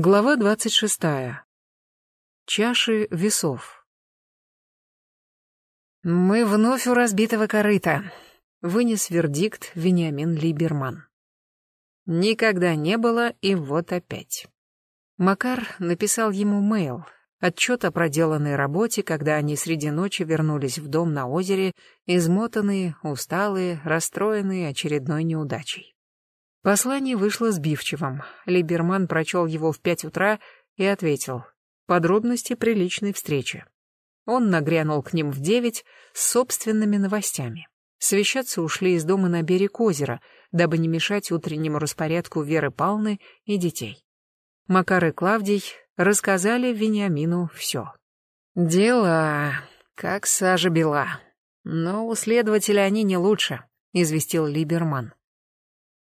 Глава двадцать шестая. Чаши весов. «Мы вновь у разбитого корыта», — вынес вердикт Вениамин Либерман. Никогда не было, и вот опять. Макар написал ему мейл, отчет о проделанной работе, когда они среди ночи вернулись в дом на озере, измотанные, усталые, расстроенные очередной неудачей. Послание вышло сбивчивым. Либерман прочел его в пять утра и ответил. Подробности приличной встречи. Он нагрянул к ним в девять с собственными новостями. Свящаться ушли из дома на берег озера, дабы не мешать утреннему распорядку Веры Палны и детей. Макар и Клавдий рассказали Вениамину все. «Дела, как сажа бела. Но у следователя они не лучше», — известил Либерман.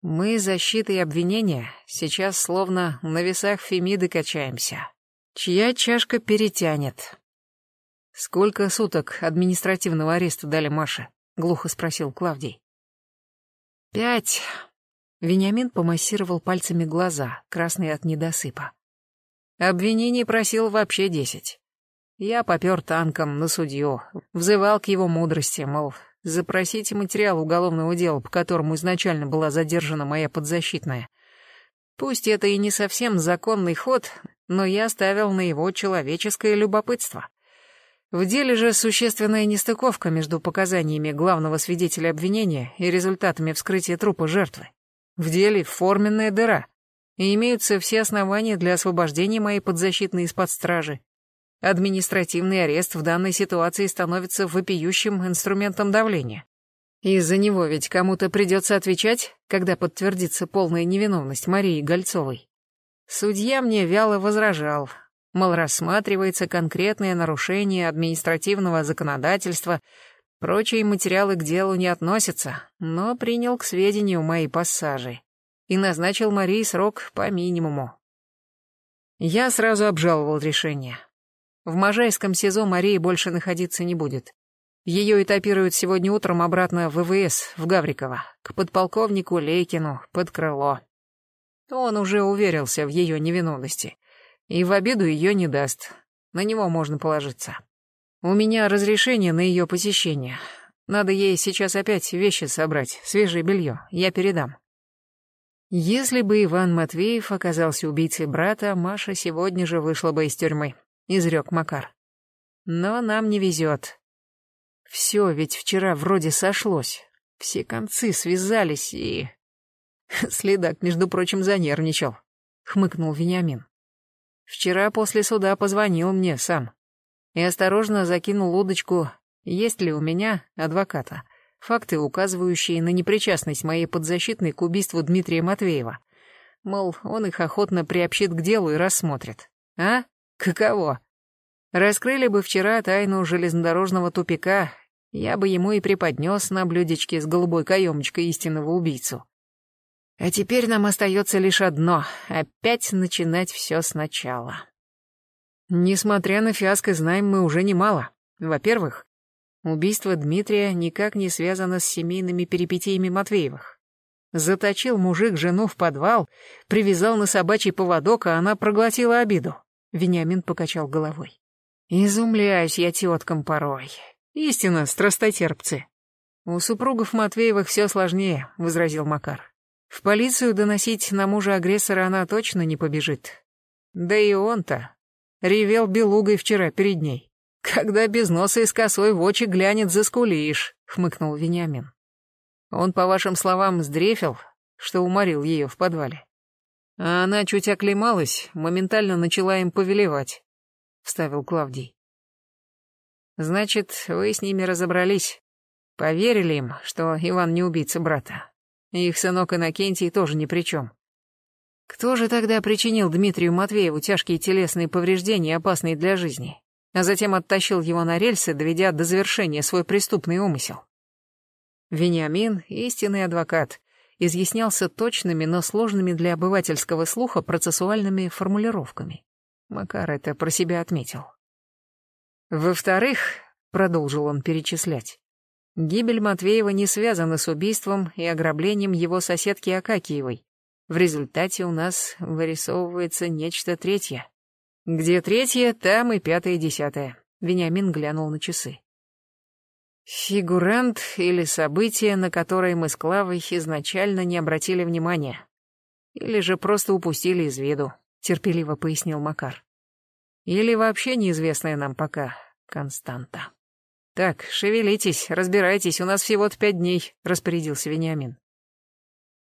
Мы защиты и обвинения сейчас словно на весах Фемиды качаемся. Чья чашка перетянет? Сколько суток административного ареста дали Маше? Глухо спросил Клавдий. Пять. Вениамин помассировал пальцами глаза, красные от недосыпа. Обвинений просил вообще десять. Я попер танком на судью, взывал к его мудрости, мол, Запросите материал уголовного дела, по которому изначально была задержана моя подзащитная. Пусть это и не совсем законный ход, но я ставил на его человеческое любопытство. В деле же существенная нестыковка между показаниями главного свидетеля обвинения и результатами вскрытия трупа жертвы. В деле форменная дыра, и имеются все основания для освобождения моей подзащитной из-под стражи. Административный арест в данной ситуации становится вопиющим инструментом давления. Из-за него ведь кому-то придется отвечать, когда подтвердится полная невиновность Марии Гольцовой. Судья мне вяло возражал, мол, рассматривается конкретное нарушение административного законодательства, прочие материалы к делу не относятся, но принял к сведению мои пассажи и назначил Марии срок по минимуму. Я сразу обжаловал решение. В Можайском СИЗО Мария больше находиться не будет. Ее этапируют сегодня утром обратно в ВВС, в Гавриково, к подполковнику Лейкину, под крыло. Он уже уверился в ее невиновности. И в обиду ее не даст. На него можно положиться. У меня разрешение на ее посещение. Надо ей сейчас опять вещи собрать, свежее белье. Я передам. Если бы Иван Матвеев оказался убийцей брата, Маша сегодня же вышла бы из тюрьмы изрек Макар. Но нам не везет. Все ведь вчера вроде сошлось. Все концы связались и... Следак, между прочим, занервничал, хмыкнул Вениамин. Вчера после суда позвонил мне сам и осторожно закинул удочку, есть ли у меня адвоката, факты, указывающие на непричастность моей подзащитной к убийству Дмитрия Матвеева. Мол, он их охотно приобщит к делу и рассмотрит. А? Каково? Раскрыли бы вчера тайну железнодорожного тупика, я бы ему и преподнес на блюдечке с голубой каемочкой истинного убийцу. А теперь нам остается лишь одно — опять начинать все сначала. Несмотря на фиаско, знаем мы уже немало. Во-первых, убийство Дмитрия никак не связано с семейными перипетиями Матвеевых. Заточил мужик жену в подвал, привязал на собачий поводок, а она проглотила обиду. Вениамин покачал головой. «Изумляюсь я теткам порой. Истинно, страстотерпцы». «У супругов Матвеевых все сложнее», — возразил Макар. «В полицию доносить на мужа-агрессора она точно не побежит. Да и он-то ревел белугой вчера перед ней. Когда без носа и с косой в очи глянет, заскулишь», — хмыкнул Вениамин. «Он, по вашим словам, сдрефил, что уморил ее в подвале. А она чуть оклемалась, моментально начала им повелевать, вставил Клавдий. Значит, вы с ними разобрались. Поверили им, что Иван не убийца брата. их сынок Иннокентий тоже ни при чем. Кто же тогда причинил Дмитрию Матвееву тяжкие телесные повреждения, опасные для жизни, а затем оттащил его на рельсы, доведя до завершения свой преступный умысел? Вениамин — истинный адвокат, изъяснялся точными, но сложными для обывательского слуха процессуальными формулировками. Макар это про себя отметил. Во-вторых, продолжил он перечислять, гибель Матвеева не связана с убийством и ограблением его соседки Акакиевой. В результате у нас вырисовывается нечто третье. Где третье, там и пятое и десятое. Вениамин глянул на часы. Фигурант или событие, на которое мы с Клавой изначально не обратили внимания. Или же просто упустили из виду, терпеливо пояснил Макар. Или вообще неизвестная нам пока константа. Так, шевелитесь, разбирайтесь, у нас всего-то пять дней, распорядился Вениамин.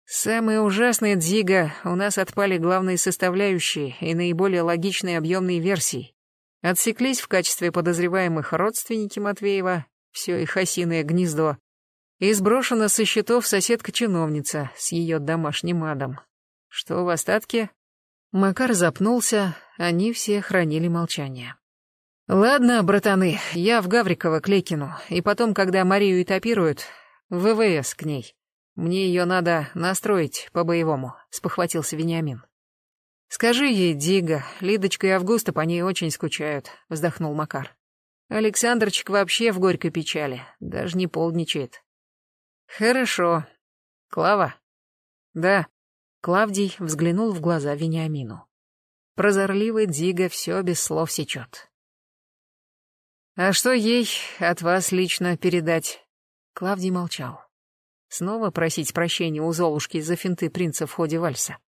Самое ужасное, Дзига, у нас отпали главные составляющие и наиболее логичные объемные версии. Отсеклись в качестве подозреваемых родственники Матвеева, все их осиное гнездо, и сброшена со счетов соседка-чиновница с ее домашним адом. Что в остатке? Макар запнулся, они все хранили молчание. «Ладно, братаны, я в Гаврикова к Лейкину, и потом, когда Марию этапируют, в ВВС к ней. Мне ее надо настроить по-боевому», — спохватился Вениамин. «Скажи ей, Дига, Лидочка и Августа по ней очень скучают», — вздохнул Макар. «Александрчик вообще в горькой печали, даже не полдничает». «Хорошо. Клава?» «Да». Клавдий взглянул в глаза Вениамину. Прозорливый Дзига все без слов сечет. «А что ей от вас лично передать?» Клавдий молчал. Снова просить прощения у Золушки за финты принца в ходе вальса.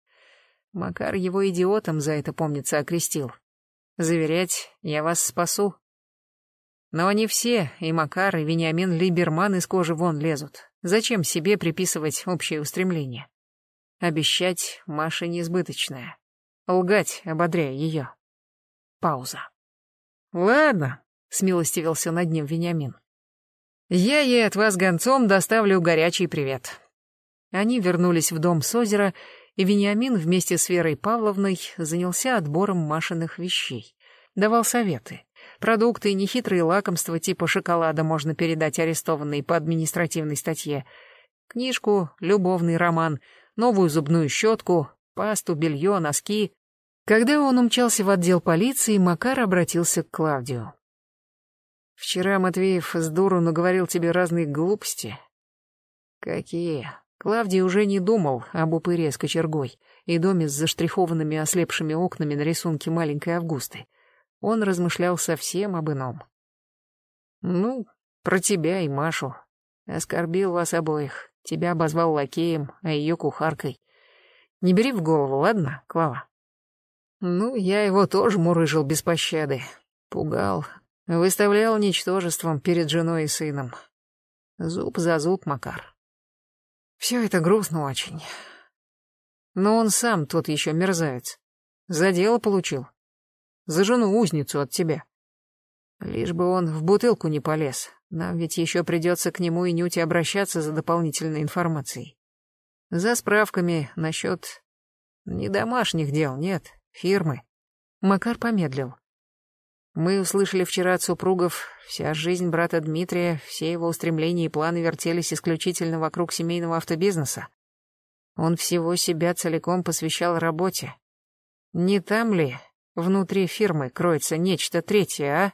Макар его идиотом за это, помнится, окрестил. Заверять, я вас спасу. Но они все, и Макар, и Вениамин Либерман из кожи вон лезут. Зачем себе приписывать общее устремление? Обещать Маше неизбыточное. Лгать, ободряя ее. Пауза. «Ладно», — смилостивился над ним Вениамин. «Я ей от вас гонцом доставлю горячий привет». Они вернулись в дом с озера, и Вениамин вместе с Верой Павловной занялся отбором Машиных вещей. Давал советы. Продукты и нехитрые лакомства типа шоколада можно передать арестованной по административной статье. Книжку, любовный роман, новую зубную щетку, пасту, белье, носки. Когда он умчался в отдел полиции, Макар обратился к Клавдию. «Вчера Матвеев с дуру наговорил тебе разные глупости». «Какие?» Клавдий уже не думал об упыре с кочергой и доме с заштрихованными ослепшими окнами на рисунке маленькой Августы. Он размышлял совсем об ином. «Ну, про тебя и Машу. Оскорбил вас обоих. Тебя обозвал лакеем, а ее кухаркой. Не бери в голову, ладно, Клава?» «Ну, я его тоже мурыжил без пощады. Пугал. Выставлял ничтожеством перед женой и сыном. Зуб за зуб, Макар. Все это грустно очень. Но он сам тот еще мерзавец. За дело получил. За жену-узницу от тебя. Лишь бы он в бутылку не полез. Нам ведь еще придется к нему и Нюте обращаться за дополнительной информацией. За справками насчет... Не домашних дел, нет, фирмы. Макар помедлил. Мы услышали вчера от супругов, вся жизнь брата Дмитрия, все его устремления и планы вертелись исключительно вокруг семейного автобизнеса. Он всего себя целиком посвящал работе. Не там ли, внутри фирмы, кроется нечто третье, а?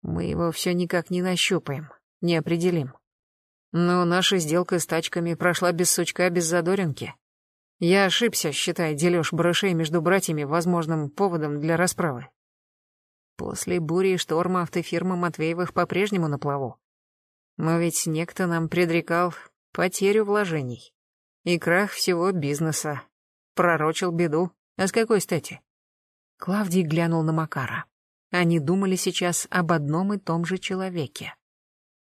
Мы его все никак не нащупаем, не определим. Но наша сделка с тачками прошла без сучка, без задоринки. Я ошибся, считая дележ барышей между братьями возможным поводом для расправы. После бури и шторма автофирма Матвеевых по-прежнему на плаву. Но ведь некто нам предрекал потерю вложений и крах всего бизнеса. Пророчил беду. А с какой стати? Клавдий глянул на Макара. Они думали сейчас об одном и том же человеке.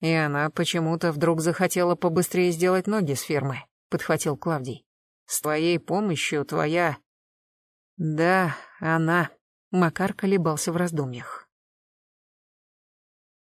И она почему-то вдруг захотела побыстрее сделать ноги с фирмы, подхватил Клавдий. С твоей помощью твоя... Да, она... Макар колебался в раздумьях.